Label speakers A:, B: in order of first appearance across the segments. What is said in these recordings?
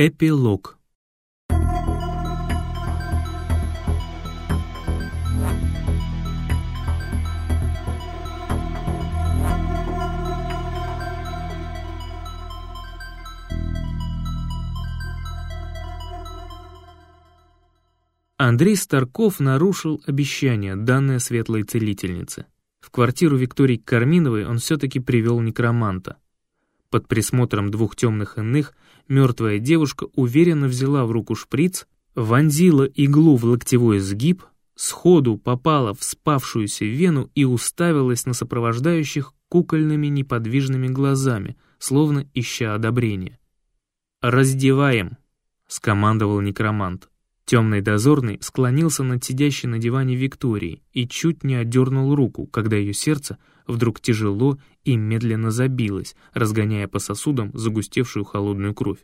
A: Эпилог Андрей Старков нарушил обещание, данное светлой целительнице. В квартиру Виктории Карминовой он все-таки привел некроманта. Под присмотром двух темных иных мертвая девушка уверенно взяла в руку шприц, вонзила иглу в локтевой сгиб, сходу попала в спавшуюся вену и уставилась на сопровождающих кукольными неподвижными глазами, словно ища одобрения. «Раздеваем», — скомандовал некромант. Темный дозорный склонился над сидящей на диване Викторией и чуть не отдернул руку, когда ее сердце вдруг тяжело и медленно забилось, разгоняя по сосудам загустевшую холодную кровь.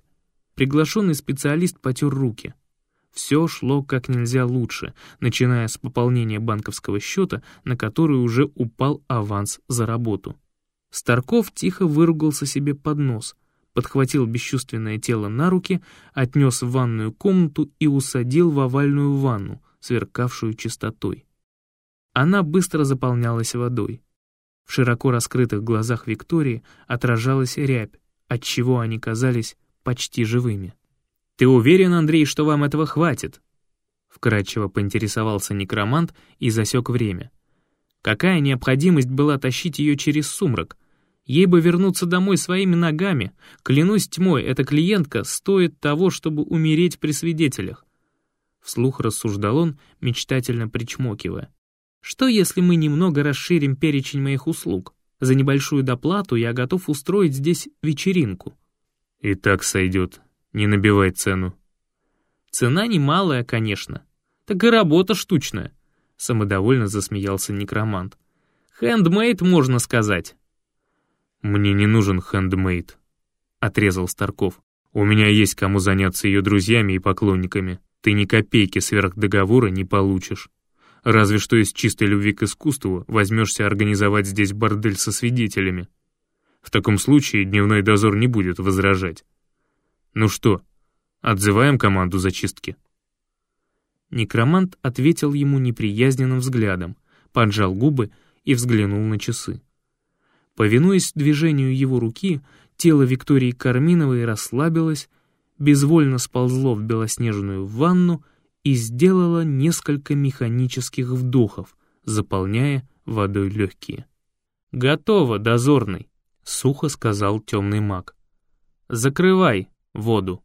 A: Приглашенный специалист потер руки. Все шло как нельзя лучше, начиная с пополнения банковского счета, на который уже упал аванс за работу. Старков тихо выругался себе под нос — подхватил бесчувственное тело на руки, отнес в ванную комнату и усадил в овальную ванну, сверкавшую чистотой. Она быстро заполнялась водой. В широко раскрытых глазах Виктории отражалась рябь, отчего они казались почти живыми. «Ты уверен, Андрей, что вам этого хватит?» Вкратчиво поинтересовался некромант и засек время. Какая необходимость была тащить ее через сумрак — Ей бы вернуться домой своими ногами. Клянусь тьмой, эта клиентка стоит того, чтобы умереть при свидетелях. Вслух рассуждал он, мечтательно причмокивая. Что, если мы немного расширим перечень моих услуг? За небольшую доплату я готов устроить здесь вечеринку.
B: И так сойдет. Не набивай цену.
A: Цена немалая, конечно. Так и работа штучная. Самодовольно засмеялся некромант. Хендмейд, можно сказать.
B: «Мне не нужен хендмейд», — отрезал Старков. «У меня есть кому заняться ее друзьями и поклонниками. Ты ни копейки сверх договора не получишь. Разве что из чистой любви к искусству возьмешься организовать здесь бордель со свидетелями. В таком случае дневной дозор не будет возражать. Ну что, отзываем команду зачистки?»
A: Некромант ответил ему неприязненным взглядом, поджал губы и взглянул на часы. Повинуясь движению его руки, тело Виктории Карминовой расслабилось, безвольно сползло в белоснежную ванну и сделало несколько механических вдохов, заполняя водой легкие. «Готово, дозорный», — сухо сказал темный маг. «Закрывай воду».